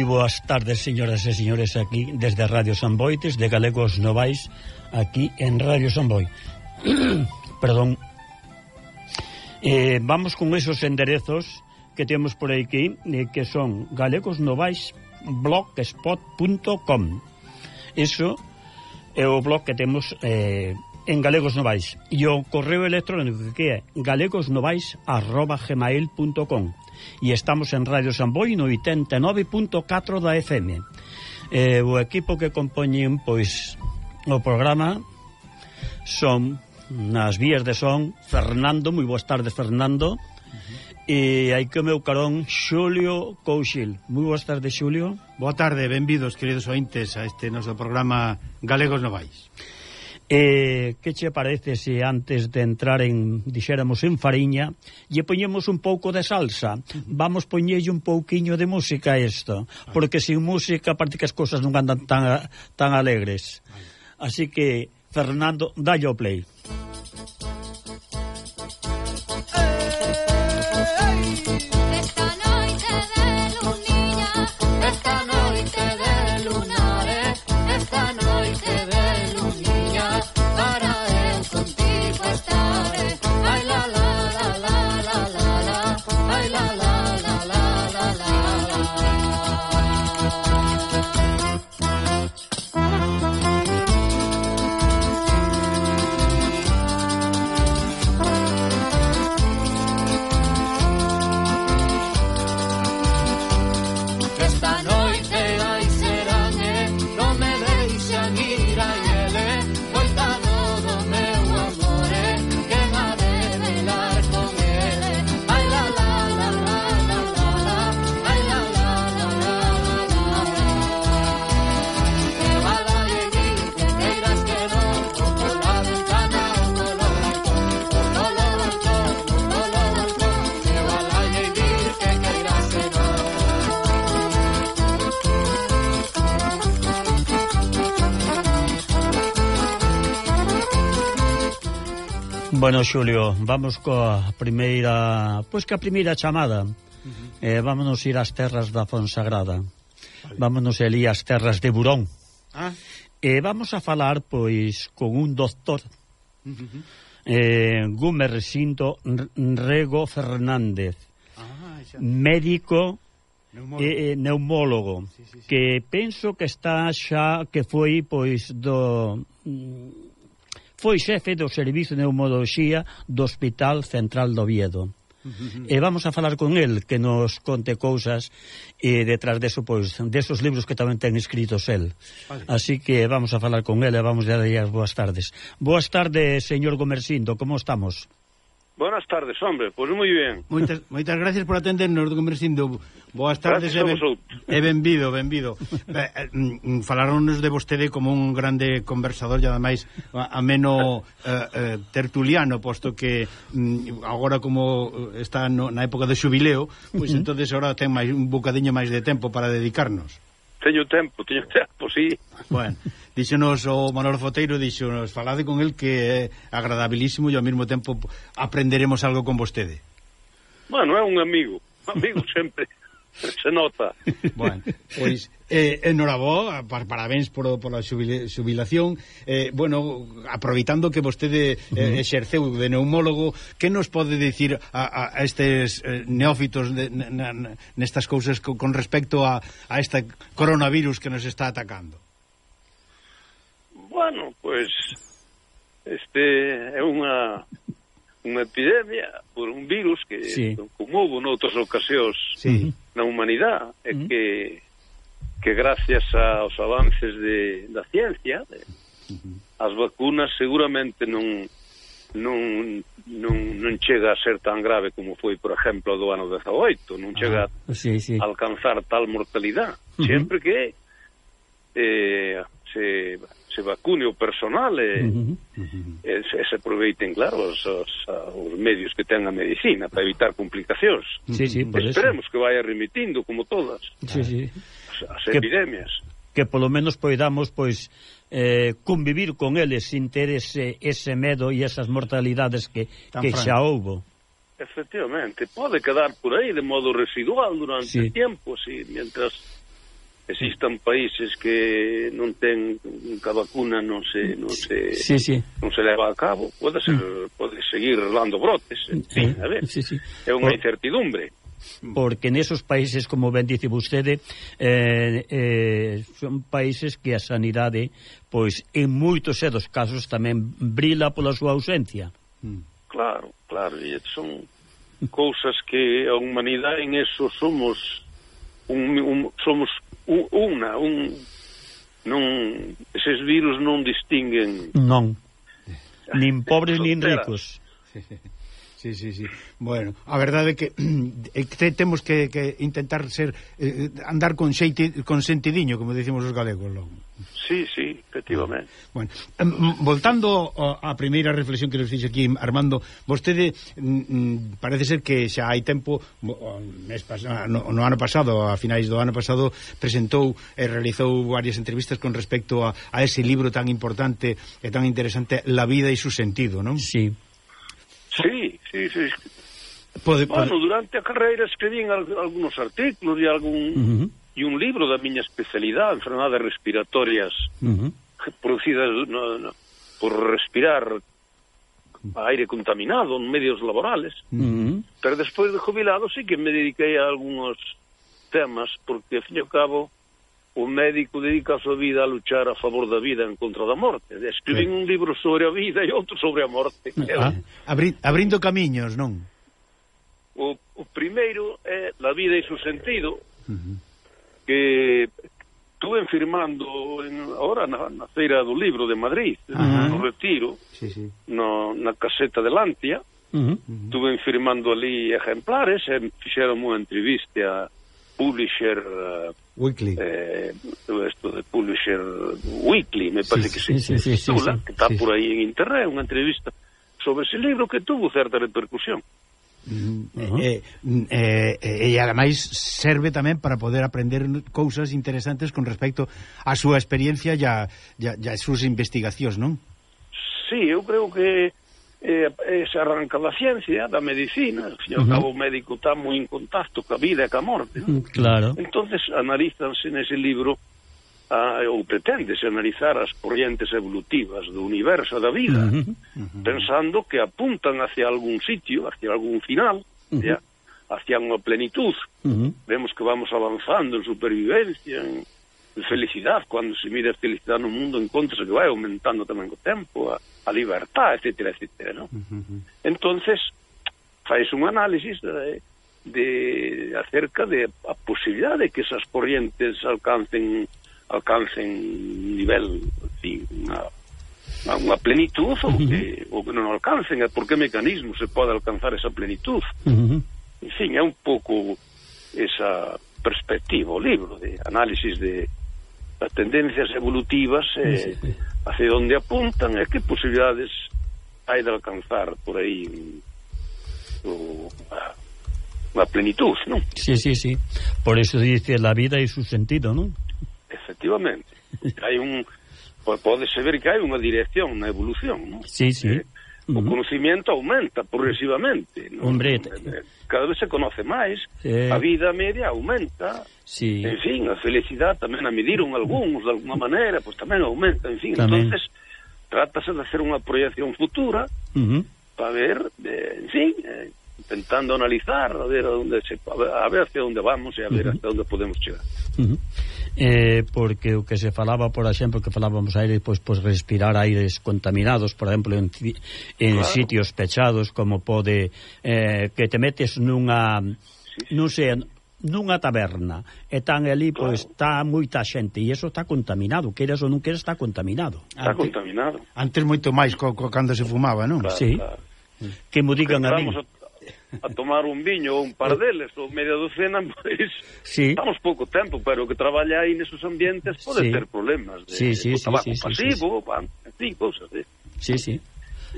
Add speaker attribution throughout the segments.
Speaker 1: Moi boas tardes, señoras e señores, aquí desde Radio San Boites, de Galegos Novais, aquí en Radio San Boi. Perdón. Eh, vamos con esos enderezos que temos por aquí, eh, que son galegosnovais.blogspot.com Eso é o blog que temos eh, en Galegos Novais. E o correo electrónico que é galegosnovais.gmail.com e estamos en Radio Samboy no 89.4 da FM. Eh, o equipo que compoñen pois o programa son nas vías de son Fernando, moi boas tardes Fernando. Uh -huh. E hai que o meu carón Xulio Couchil. Moi boas tardes, Xulio.
Speaker 2: Boa tarde, benvidos, queridos ointes, a este noso programa Galegos Novais.
Speaker 1: Eh, que che parece se antes de entrar en, dixéramos, en fariña, lle poñemos un pouco de salsa, vamos poñelle un pouquiño de música a isto, ah. porque sin música parte que as cousas non andan tan, tan alegres. Así que, Fernando, dalle o play. Bueno, Xulio, vamos coa primeira, pois que a primeira chamada. Uh -huh. eh, vámonos ir ás terras da Fonsagrada. Vale. Vámonos ali ás terras de Burón. Ah. Eh, vamos a falar pois con un doctor. Uh -huh. eh, Gumer Rego Fernández. Ah, xa. médico Neumólogo. Eh, eh, neumólogo sí, sí, sí. que penso que está xa que foi pois do mm, foi xefe do Servizo de Neumoloxía do Hospital Central do Oviedo. E vamos a falar con el que nos conte cousas e detrás deso, pois, desos libros que tamén ten escritos el. Vale. Así que vamos a falar con el e vamos a darlle as boas tardes. Boas tardes, señor Gomersindo, como estamos?
Speaker 3: Buenas tardes, hombre, pois pues moi ben.
Speaker 2: Moitas, moitas gracias por atendernos, don Comercindo. Boas tardes gracias e, ben, e benvido, benvido. Eh, mm, mm, Falaronnos de vostede como un grande conversador e ademais ameno eh, eh, tertuliano, posto que mm, agora como eh, está no, na época de xubileo, pois pues, entonces agora ten máis un bocadiño máis de tempo para dedicarnos.
Speaker 3: Teño tempo, teño tempo, sí.
Speaker 2: Bueno, díxonos o Manolo Foteiro, díxonos, falade con el que é agradabilísimo e ao mesmo tempo aprenderemos algo con vostede.
Speaker 3: Bueno, é un amigo, amigo sempre se nota.
Speaker 2: Bueno, pois eh, enhorabó, par, parabéns por, por a xubilación. Eh, bueno, aproveitando que vostede eh, exerceu de neumólogo, que nos pode dicir a, a estes eh, neófitos de, na, na, nestas cousas con, con respecto a, a este coronavirus que nos está atacando?
Speaker 3: Bueno, pois este é unha unha epidemia por un virus que sí. como houve noutras ocasións sí na humanidade é mm. que que gracias aos avances de, da ciencia de, mm-hmm. as vacunas seguramente non non, non non chega a ser tan grave como foi, por exemplo, do ano 18, non chega ah, sí, sí. a alcanzar tal mortalidade, uh -huh. sempre que eh, se se vacune o personal e, uh -huh. e, se, se aproveiten, claro, os, os, os medios que ten a medicina para evitar complicacións.
Speaker 1: Sí, sí,
Speaker 3: Esperemos eso. que vaya remitindo, como todas,
Speaker 1: sí, sí.
Speaker 3: as, as que, epidemias.
Speaker 1: Que polo menos poidamos, pois, eh, convivir con eles sin ter ese, ese medo e esas mortalidades que, que xa houbo.
Speaker 3: Efectivamente, pode quedar por aí de modo residual durante sí. tempo, si, mientras existan países que non ten que a vacuna non se non se
Speaker 1: sí, sí.
Speaker 3: non se leva a cabo, pode ser, mm. pode seguir dando brotes, en sí, fin, a ver. Sí, sí. É unha incertidumbre
Speaker 1: porque nesos países, como ben dice vostede, eh, eh, son países que a sanidade, pois, en moitos e dos casos tamén brila pola súa ausencia. Mm.
Speaker 3: Claro, claro, e son cousas que a humanidade en eso somos un, un, somos unha, un non eses virus non distinguen.
Speaker 1: Non. Nin pobres nin ricos.
Speaker 2: Sí, sí, sí. Bueno, a verdade é que temos que, que intentar ser eh, andar con xeite con sentidiño, como dicimos os galegos logo.
Speaker 3: Sí, sí, efectivamente.
Speaker 2: Bueno, voltando á primeira reflexión que nos fixe aquí Armando, vostede mm, mm parece ser que xa hai tempo mes no, no ano pasado, a finais do ano pasado presentou e realizou varias entrevistas con respecto a, a ese libro tan importante e tan interesante La vida e su sentido, non?
Speaker 1: Sí.
Speaker 3: Sí, sí, sí. Pode, pode... Bueno, durante a carreira escribín algunos artículos e algún uh -huh. e un libro da miña especialidade, enfermedades respiratorias uh -huh. producidas no, no, por respirar aire contaminado en medios laborales. Uh -huh. Pero despois de jubilado sí que me dediquei a algúns temas porque, ao fin e ao cabo, o médico dedica a súa vida a luchar a favor da vida en contra da morte. Escriben un libro sobre a vida e outro sobre a morte.
Speaker 2: Ah, abri, abrindo camiños, non?
Speaker 3: O, o primeiro é La vida e su sentido, uh -huh. que estuve firmando en, ahora na, na feira do libro de Madrid, uh -huh. no retiro, sí, sí. No, na caseta de Lantia, uh -huh. estuve firmando ali ejemplares, e eh, fixeron unha entrevista a publisher uh,
Speaker 2: Weekly.
Speaker 3: Eh, isto de Publisher Weekly, me parece sí, que sí, sí, sí, sí, sí, que está sí. por aí en internet, unha entrevista sobre ese libro que tuvo certa repercusión.
Speaker 2: Mm, uh eh, -huh. Mm, eh, eh, eh, e ademais serve tamén para poder aprender cousas interesantes con respecto á súa experiencia e as súas investigacións, non?
Speaker 3: Sí, eu creo que eh, se arranca da ciencia, da medicina, se uh -huh. cabo o médico está moi en contacto ca vida e ca morte. ¿no?
Speaker 1: Claro.
Speaker 3: entonces analízanse nese libro a, ou preténdese analizar as corrientes evolutivas do universo da vida, uh -huh. Uh -huh. pensando que apuntan hacia algún sitio, hacia algún final, uh -huh. ya, hacia unha plenitud. Uh -huh. Vemos que vamos avanzando en supervivencia, en felicidade cando se mira a felicidade no mundo encontra que vai aumentando tamén co tempo a, a libertad, etc, etc ¿no? Uh -huh. entonces faz un análisis de, de acerca de a posibilidade de que esas corrientes alcancen alcancen nivel así, una, unha plenitud ou que, ou que non alcancen e por que mecanismo se pode alcanzar esa plenitud uh -huh. en fin, é un pouco esa perspectiva o libro de análisis de as tendencias evolutivas e sí, eh, sí, sí. hacia onde apuntan e que posibilidades hai de alcanzar por aí o, a, a plenitud, non?
Speaker 1: Sí, sí, sí. Por eso dice la vida e su sentido, non?
Speaker 3: Efectivamente. hai un... Pódese ver que hai unha dirección, unha evolución, non?
Speaker 1: Sí, sí. Eh,
Speaker 3: o conocimiento aumenta progresivamente.
Speaker 1: ¿no? Hombre, eh, eh,
Speaker 3: cada vez se conoce máis, eh... a vida media aumenta,
Speaker 1: sí.
Speaker 3: en fin, a felicidade tamén a mediron algúns de alguma maneira, pois pues tamén aumenta, en fin, tamén. entonces trátase de hacer unha proyección futura uh -huh. para ver, eh, en fin, eh, intentando analizar, a ver a, dónde se, a ver hacia onde vamos e a ver uh -huh. hasta onde podemos chegar.
Speaker 1: Uh -huh eh, porque o que se falaba, por exemplo, que falábamos aire, pois, pois respirar aires contaminados, por exemplo, en, en claro. sitios pechados, como pode eh, que te metes nunha, non sei, nunha taberna, e tan ali, claro. pois, está moita xente, e iso está contaminado, queres ou non queres, está contaminado.
Speaker 3: Está Ante, contaminado.
Speaker 2: Antes moito máis co, co, cando se fumaba, non?
Speaker 1: Claro, sí. Claro. Que mo digan a mí. A
Speaker 3: a tomar un viño ou un par eh. deles ou media docena, pois sí. estamos pouco tempo, pero que traballa aí nesos ambientes pode sí. ter problemas de,
Speaker 1: sí, sí, de sí,
Speaker 3: tabaco
Speaker 1: sí, sí,
Speaker 3: pasivo,
Speaker 1: sí,
Speaker 3: sí. en fin, cousas. De...
Speaker 1: Sí, sí.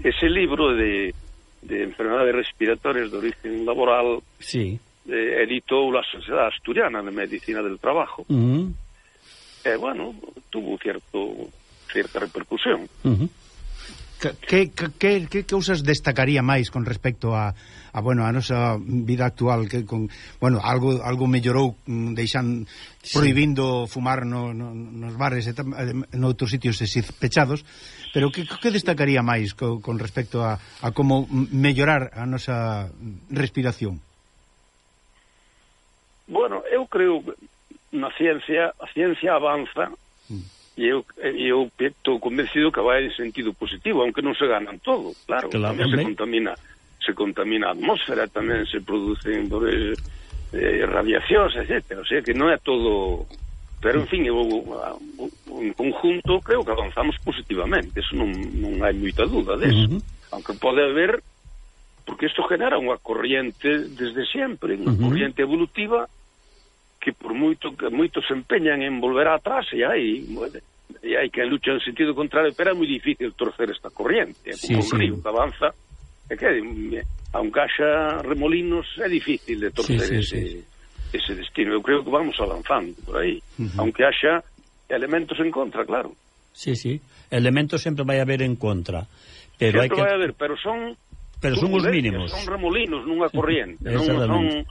Speaker 3: Ese libro de, de enfermedades respiratorias de origen laboral
Speaker 1: sí.
Speaker 3: eh, editou la Sociedade Asturiana de Medicina del Trabajo.
Speaker 1: Uh -huh.
Speaker 3: E, eh, bueno, tuvo cierto cierta repercusión.
Speaker 1: Uh -huh
Speaker 2: que, que, que cousas destacaría máis con respecto a, a bueno, a nosa vida actual que con, bueno, algo algo mellorou mm, deixan sí. prohibindo fumar no, no, nos bares e noutros sitios pechados, pero que, que destacaría máis co, con respecto a, a como mellorar a nosa respiración?
Speaker 3: Bueno, eu creo na ciencia, a ciencia avanza e eu, eu estou convencido que vai en sentido positivo, aunque non se ganan todo, claro, claro tamén se contamina se contamina a atmósfera, tamén se producen eh, radiacións, etc. O sea que non é todo... Pero, en fin, eu, en conjunto creo que avanzamos positivamente, eso non, non hai moita dúda deso. Uh -huh. Aunque pode haber... Porque isto genera unha corriente desde sempre, unha uh -huh. corriente evolutiva que por moito que moitos empeñan en volver atrás e hai e hai que lucha en sentido contrario, pero é moi difícil torcer esta corriente, sí, como sí. río que avanza, e que aunque haxa remolinos é difícil de torcer sí, sí, ese, sí. ese destino. Eu creo que vamos avanzando por aí, uh -huh. aunque haxa elementos en contra, claro.
Speaker 1: Sí, sí, elementos sempre vai haber en contra, pero
Speaker 3: sempre
Speaker 1: hai que
Speaker 3: vai haber, pero son
Speaker 1: pero son os mínimos.
Speaker 3: Son remolinos nunha corriente, non son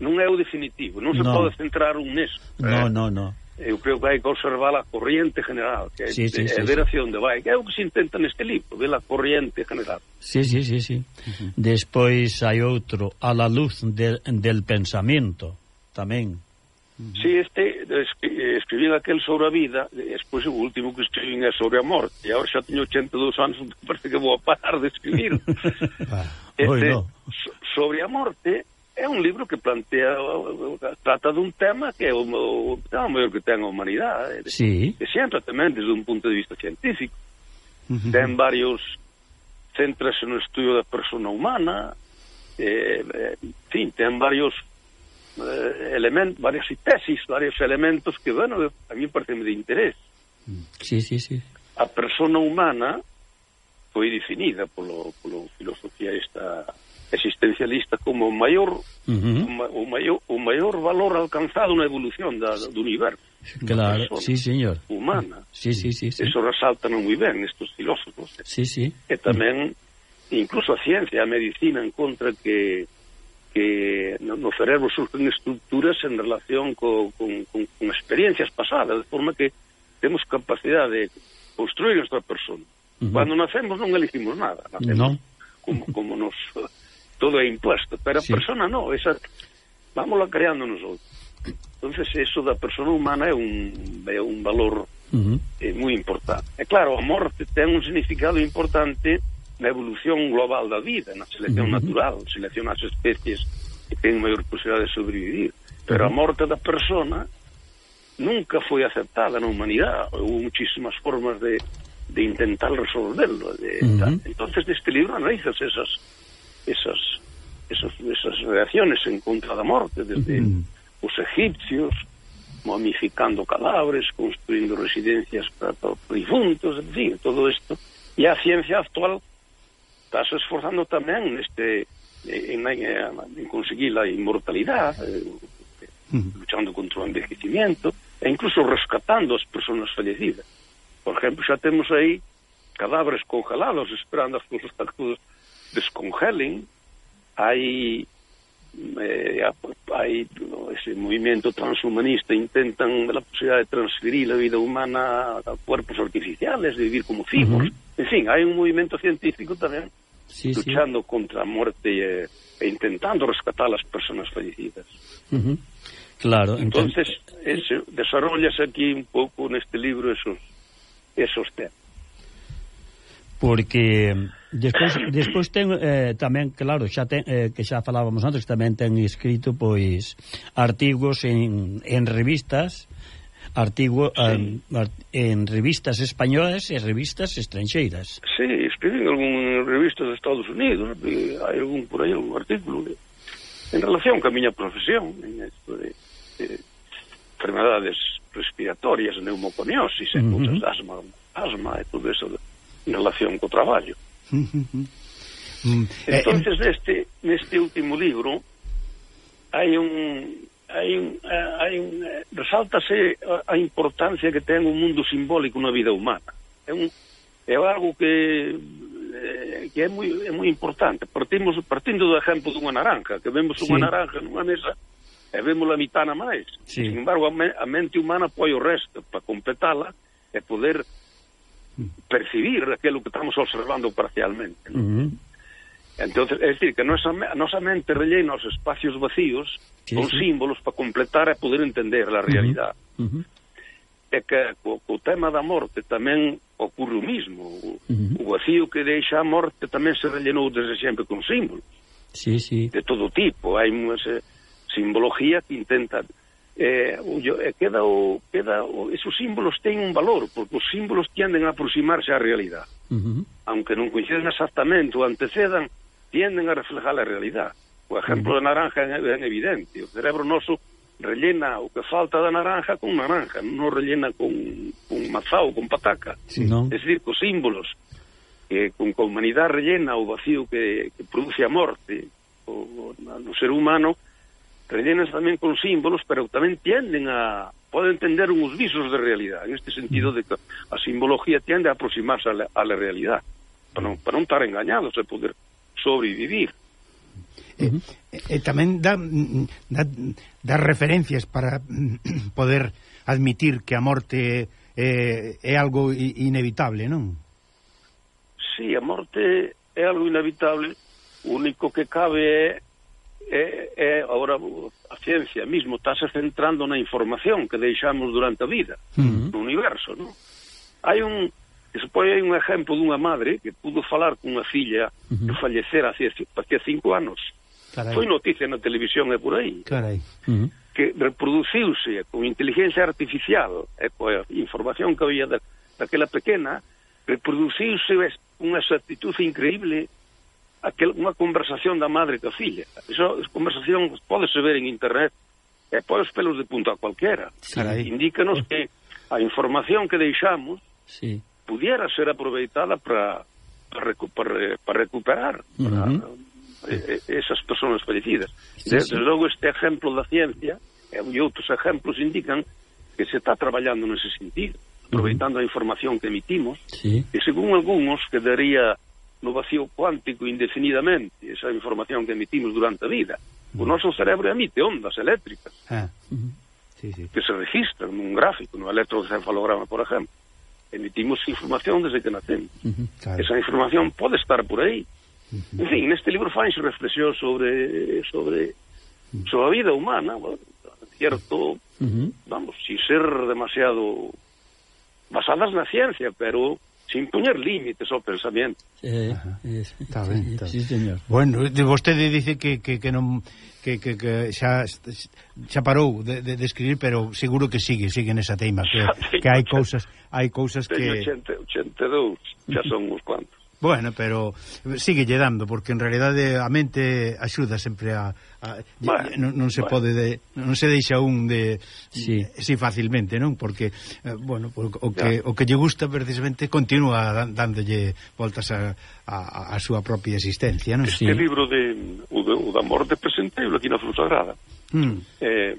Speaker 3: non é o definitivo, non se no. pode centrar un neso.
Speaker 1: No, eh? no, no.
Speaker 3: Eu creo que hai que observar a corriente general, que
Speaker 1: sí, sí, sí, é
Speaker 3: ver hacia onde vai, que é o que se intenta neste libro, ver a corriente general.
Speaker 1: Sí, sí, sí, sí. Uh -huh. Despois hai outro, a la luz de, del pensamento, tamén.
Speaker 3: Uh -huh. Sí, este escribí aquel sobre a vida, despois o último que escribí é sobre a morte, e agora xa teño 82 anos, parece que vou a parar de escribir. Ah, este, no. so, sobre a morte, é un libro que plantea trata dun tema que é o, o tema maior que ten a humanidade eh,
Speaker 1: sí.
Speaker 3: que sempre tamén desde un punto de vista científico uh -huh. ten varios centras no estudio da persona humana eh, eh, en fin, ten varios eh, elementos, varias tesis varios elementos que, bueno, a mí parece de interés
Speaker 1: sí, sí, sí.
Speaker 3: a persona humana foi definida polo, polo filosofía esta existencialista como o maior uh -huh. o maior o maior valor alcanzado na evolución da, do universo.
Speaker 1: Claro, sí, señor.
Speaker 3: Humana.
Speaker 1: Sí, sí, sí, sí.
Speaker 3: Eso resaltan moi ben estes filósofos.
Speaker 1: Sí, sí.
Speaker 3: E tamén incluso a ciencia, a medicina encontra que que no cerebro surgen estructuras en relación co, con, con, con experiencias pasadas, de forma que temos capacidade de construir nuestra persona. Uh -huh. Cando nacemos non elegimos nada, nacemos no. como, como nos todo é impuesto, pero sí. a persona no, esa vámonos creando nosotros. Entonces, eso da persona humana é un, é un valor uh eh, -huh. moi importante. É claro, a morte ten un significado importante na evolución global da vida, na selección uh -huh. natural, selección as especies que ten maior posibilidade de sobrevivir. Pero uh -huh. a morte da persona nunca foi aceptada na humanidade. Houve muchísimas formas de, de intentar resolverlo. De, uh -huh. Entonces, deste libro analizas esas esas, esas, esas reacciones en contra da morte desde uh -huh. os egipcios momificando cadáveres, construindo residencias para, para difuntos, en fin, todo isto. E a ciencia actual está se esforzando tamén neste eh, en, en, eh, en conseguir a inmortalidade, eh, uh -huh. luchando contra o envejecimiento, e incluso rescatando as persoas fallecidas. Por exemplo, xa temos aí cadáveres congelados esperando as súas descongelen, hai eh, hai ese movimento transhumanista intentan a posibilidad de transferir a vida humana a cuerpos artificiales, de vivir como. Uh -huh. En fin, hai un movimento científico sí, luchando sí. contra a muerte e, e intentando rescatar as persoas fallecidas.
Speaker 1: Uh -huh. Claro,
Speaker 3: entonces, desarrollas aquí un pouco neste libro esos esos temas.
Speaker 1: porque eh, despois despois ten eh, tamén claro, xa ten, eh, que xa falábamos antes, tamén ten escrito pois artigos en, en revistas artigo sí. en, en revistas españolas e revistas estranxeiras.
Speaker 3: Sí, escriben algún revistas dos Estados Unidos, hai algún por aí algún artículo de, en relación ca miña profesión, en esto de, de enfermedades respiratorias, neumoconiosis, uh -huh. asma, asma e todo eso de, en relación co traballo. Eh, entonces eh, neste, neste último libro hai un hai un, eh, hai un resáltase a importancia que ten un mundo simbólico na vida humana. É un é algo que que é moi é moi importante. Partimos partindo do exemplo dunha naranja, que vemos unha sí. naranja nunha mesa e vemos a mitad na máis. Sí. Sin embargo, a, me, a mente humana pode o resto para completala e poder percibir aquilo que estamos observando parcialmente. ¿no? Uh -huh. Entonces, é dicir, que nosa, a nosa mente rellena os espacios vacíos sí, con sí. símbolos para completar e poder entender a realidade. Uh -huh. É que co, co tema da morte tamén ocorre o mismo. O, uh -huh. o vacío que deixa a morte tamén se rellenou desde sempre con símbolos.
Speaker 1: Sí, sí.
Speaker 3: De todo tipo. Hai unha simbología que intenta Eh, eh, queda o, queda o, esos símbolos teñen un valor, porque os símbolos tienden a aproximarse á realidade. Uh -huh. Aunque non coincidan exactamente ou antecedan, tienden a reflejar a realidade. O exemplo uh -huh. da naranja é evidente. O cerebro noso rellena o que falta da naranja con naranja, non rellena con, con mazao, con pataca. Sí, no. Es dicir, cos símbolos que con que a humanidade rellena o vacío que, que produce a morte o, o, no ser humano, rellenas tamén con símbolos, pero tamén tienden a poden entender uns visos de realidade, en este sentido de que a simbología tiende a aproximarse a la, a la realidade, para non, para non estar engañados e poder sobrevivir.
Speaker 2: E, e, e tamén dá, dá, dá referencias para poder admitir que a morte é, é algo inevitable, non?
Speaker 3: Sí, a morte é algo inevitable, o único que cabe é é, é agora a ciencia mismo estáse centrando na información que deixamos durante a vida uh -huh. no universo, non? Hai un que supoi hai un exemplo dunha madre que pudo falar cunha filla uh -huh. que fallecera hacía hacia cinco anos. Carai. Foi noticia na televisión e por aí.
Speaker 2: Carai. Uh -huh.
Speaker 3: Que reproduciuse con inteligencia artificial e coa pois, información que había da, daquela pequena, reproduciuse unha exactitud increíble aquel, unha conversación da madre ca filla. Esa conversación podese ver en internet, e podes pelos de punta a cualquera. Sí. Indícanos que a información que deixamos sí. pudiera ser aproveitada para para recu para, para recuperar uh -huh. para, eh, esas persoas fallecidas. Sí, Desde sí. logo este exemplo da ciencia e outros exemplos indican que se está traballando nese sentido, aproveitando uh -huh. a información que emitimos, sí. e según algúns quedaría no vacío cuántico indefinidamente esa información que emitimos durante a vida. O mm. noso cerebro emite ondas eléctricas ah, uh -huh. sí, sí. que se registran nun gráfico, no electrocefalograma, por exemplo. Emitimos información desde que nacemos. Uh -huh, claro. Esa información pode estar por aí. Uh -huh. En fin, neste libro fainse reflexión sobre sobre sobre a vida humana, bueno, cierto, vamos, sin ser demasiado basadas na ciencia, pero sin poñer límites oh, ao pensamento.
Speaker 2: Eh, eh, está ben, está. Sí, señor. Bueno, vostede dice que, que, que non que, que, que xa xa parou de, de, de escribir, pero seguro que sigue, sigue nesa teima que, que hai cousas, hai cousas que
Speaker 3: 80, 82, xa son uns cuantos.
Speaker 2: Bueno, pero sigue lle dando porque en realidade a mente axuda sempre a, a bueno, non, non se bueno. pode de, non se deixa un de si sí. sí, facilmente, non? Porque eh, bueno, o que ya. o que lle gusta precisamente continúa dándolle voltas a, a, a súa propia existencia, non?
Speaker 3: Este sí. libro de o, de, o da morte presentable aquí na Frutagrada. Mm. Eh,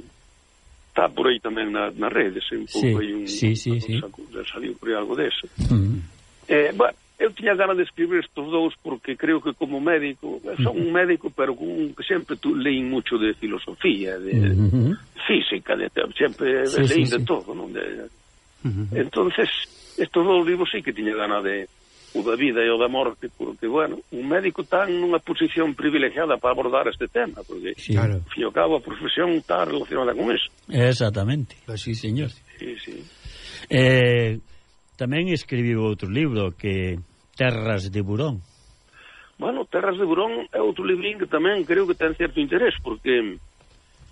Speaker 3: está por aí tamén na, na rede, se un pouco sí, aí un,
Speaker 1: sí, sí, sí.
Speaker 3: saliu por aí algo deso. Mm. Eh, bueno, Eu tiña ganas de escribir estos dous porque creo que como médico, eh, son un médico, pero con, sempre tu leín mucho de filosofía, de uh -huh. física, de, sempre sí, leín sí, de sí. todo, non? De, uh -huh. Entonces, estos dous libros sí que tiña ganas de o da vida e o da morte, porque, bueno, un médico está nunha posición privilegiada para abordar este tema, porque, sí. claro. ao fin cabo, a profesión está relacionada con eso.
Speaker 1: Exactamente, sí, señor.
Speaker 3: Sí, sí.
Speaker 1: Eh Tamén escribiu outro libro que Terras de Burón.
Speaker 3: Bueno, Terras de Burón é outro librín que tamén creo que ten certo interés, porque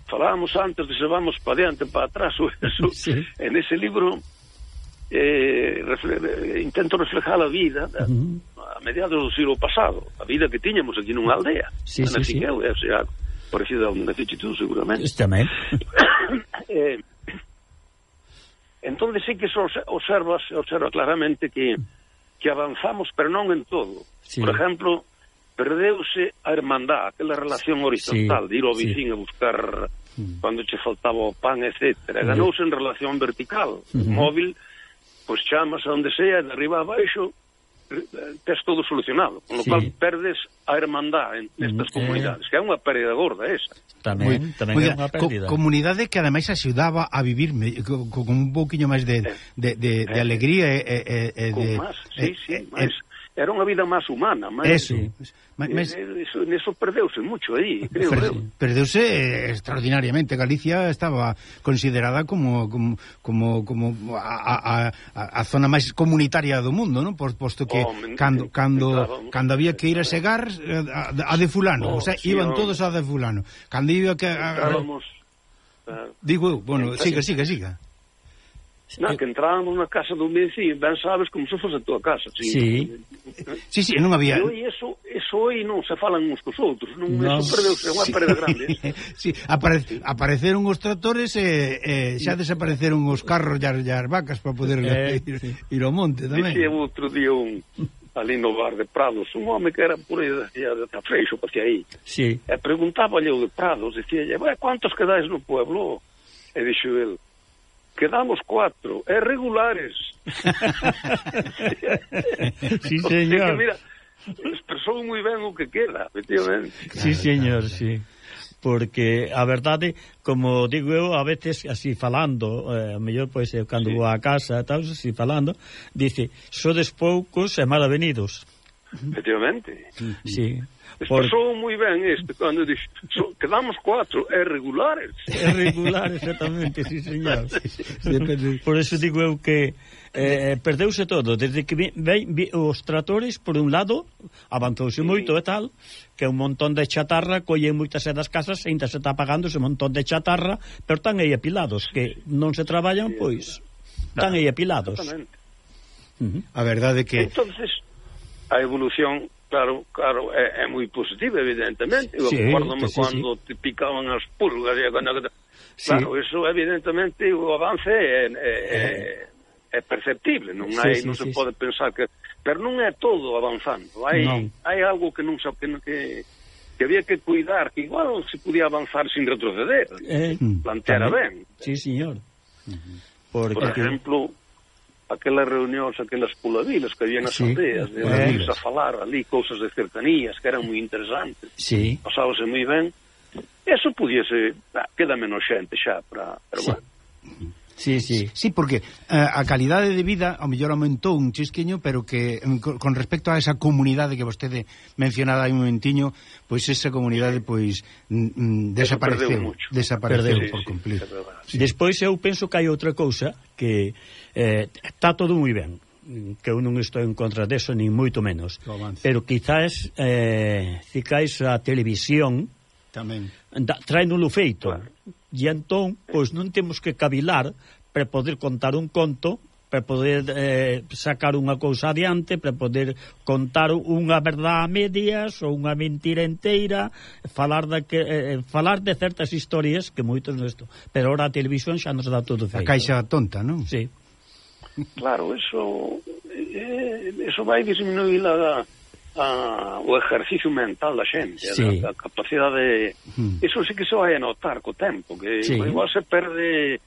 Speaker 3: falábamos antes de se vamos para diante, para atrás, ou eso. Sí. En ese libro eh, refle eh, intento reflejar a vida uh -huh. a mediados do siglo pasado, a vida que tiñamos aquí nunha aldea.
Speaker 1: Sí, sí, sí.
Speaker 3: Eu, o sea, parecido a un instituto, seguramente.
Speaker 1: Tamén.
Speaker 3: eh, Entón, sí que se observa, se observa claramente que, que avanzamos, pero non en todo. Sí. Por exemplo, perdeuse a hermandad, aquela relación horizontal sí, de ir ao vicín sí. a buscar mm. cando che faltaba o pan, etc. Ganouse en relación vertical. Mm -hmm. Móvil, pois pues, chamas a onde sea, de arriba a baixo, tes todo solucionado, con lo sí. cual perdes a hermandad nestas mm, eh. comunidades, eh. que é unha pérdida gorda esa.
Speaker 1: Tamén, Muy, tamén oiga, é unha pérdida.
Speaker 2: Co comunidade que ademais axudaba a vivir me, co, con un pouquiño máis de, eh, de, de, de eh, alegría e eh, eh, de...
Speaker 3: Con máis, sí, sí, máis. Eh, era unha vida máis humana, máis
Speaker 2: Eso, eh, máis mas...
Speaker 3: eso, eso perdeuse mucho aí, creo.
Speaker 2: Per, perdeuse eh, extraordinariamente. Galicia estaba considerada como como como, como a, a, a zona máis comunitaria do mundo, non? Por posto que oh, cando cando claro, cando había que ir a segar a, a de fulano, oh, o sea, sí, iban oh. todos a de fulano. Cando iba que a, a, Digo, bueno, siga, siga, siga.
Speaker 3: Na, que entrábamos na casa do Menci, ben sabes, como se fose a tua casa.
Speaker 1: Si, sí.
Speaker 2: Sí, sí, non había...
Speaker 3: E eso, eso hoy non se falan uns cos outros, non, no, eso perdeuse unha sí. perda grande.
Speaker 2: sí, apare, sí. apareceron os tractores e eh, eh, xa desapareceron os carros e as vacas para poder eh, ir, sí. ir ao monte tamén.
Speaker 3: Dixe outro día un, ali no bar de Prados, un home que era por aí de Tafreixo, para aí.
Speaker 1: Sí.
Speaker 3: E preguntáballe o de Prados, dicía, quantos quedáis no pueblo? E dixo ele, quedamos cuatro, é regulares.
Speaker 1: sí, señor.
Speaker 3: Que, mira, expresou moi ben o que queda, efectivamente.
Speaker 1: Sí, claro, señor, claro. sí. Porque a verdade, como digo eu, a veces así falando, eh, mellor pois pues, cando sí. vou a casa, tal, así falando, dice, sodes poucos e mal avenidos.
Speaker 3: Efectivamente.
Speaker 1: Sí.
Speaker 3: sí. Por... Moi ben este cando dixo, so, quedamos cuatro, é regulares.
Speaker 1: É regular exactamente, sí, señor. Por eso digo eu que eh, eh perdeuse todo, desde que vi, vi, vi os tratores por un lado avanzouse sí. moito e tal, que un montón de chatarra colle moitas das casas e ainda se está pagando ese montón de chatarra, pero están aí apilados que non se traballan, sí, pois están aí apilados.
Speaker 2: Uh -huh. A verdade que
Speaker 3: Entonces a evolución Claro, claro, é, é moi positivo, evidentemente. Eu sí, acordo sí, cando sí. te picaban as pulgas e cando... Sí. Claro, iso evidentemente o avance é, é, é, eh. é perceptible, non hai, sí, sí, non se sí, pode sí. pensar que pero non é todo avanzando. Hai non. hai algo que non se que, que que había que cuidar, que igual se podía avanzar sin retroceder.
Speaker 1: Eh,
Speaker 3: Planteara ben.
Speaker 1: Sí, señor. Uh
Speaker 3: -huh. Porque... Por exemplo, aquelas reunións, aquelas pulavilas que habían as sí, aldeas, de bueno. a falar ali cousas de cercanías que eran moi interesantes,
Speaker 1: sí.
Speaker 3: pasábase moi ben, eso pudiese, ah, queda menos xente xa para, pero sí. bueno.
Speaker 1: Sí, sí.
Speaker 2: Sí, porque eh, a calidade de vida ao mellor aumentou un chisquiño, pero que mm, con respecto a esa comunidade que vostede mencionada hai un momentiño, pois esa comunidade pois mm, mm desapareceu, desapareceu sí, por completo.
Speaker 1: Sí, sí. Despois eu penso que hai outra cousa que eh, está todo moi ben, que eu non estou en contra deso, nin moito menos. Pero quizás eh, cicais a televisión
Speaker 2: Tamén.
Speaker 1: Da, traénolo feito. Claro. E entón, pois non temos que cavilar para poder contar un conto para poder eh, sacar unha cousa adiante, para poder contar unha verdade a medias ou unha mentira inteira, falar da que eh, eh, falar de certas historias que moitos nesto, pero ora a televisión xa nos dá todo feito.
Speaker 2: A caixa tonta, non?
Speaker 1: Sí.
Speaker 3: Claro, eso eh, eso vai disminuir a a, o exercicio mental da xente, sí. a, a capacidade... Mm. Eso sí que se vai a notar co tempo, que sí. igual se perde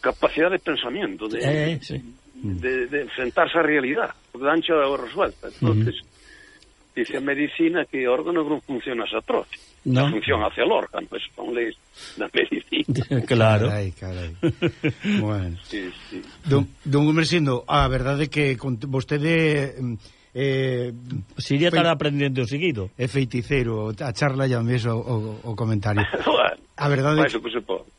Speaker 3: capacidade de pensamento, de,
Speaker 1: eh, sí. mm.
Speaker 3: de, de enfrentarse á realidade, porque danche o resuelta. entonces mm. dice a medicina que o órgano non funciona xa trote. No. Funciona hacia el órgano, pues, son leis da medicina.
Speaker 1: claro.
Speaker 2: Carai, carai. bueno. Sí, sí. Don, don Gumersindo, a verdade que con, vostede mm, eh,
Speaker 1: Sería estar aprendendo o
Speaker 2: seguido. É feiticeiro, a charla e mesmo o, o, o comentario. A verdade
Speaker 3: é que,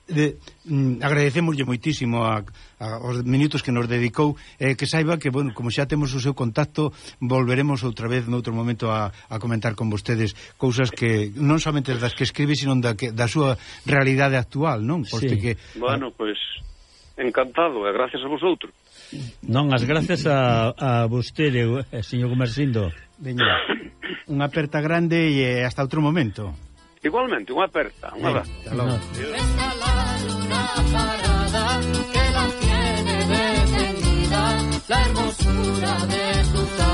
Speaker 2: de, mm, agradecemoslle moitísimo a, a, aos minutos que nos dedicou eh, que saiba que, bueno, como xa temos o seu contacto volveremos outra vez noutro momento a, a comentar con vostedes cousas que non somente das que escribe sino da, que, da súa realidade actual non?
Speaker 1: Poste sí.
Speaker 3: Pois que, bueno, pois pues, encantado e gracias a vosotros
Speaker 1: Non, as gracias a, a vostede, eh, señor Comersindo.
Speaker 2: Veña, unha aperta grande e eh, hasta outro momento.
Speaker 3: Igualmente, unha aperta. Unha aperta. Hasta logo. No.
Speaker 4: la hermosura de tu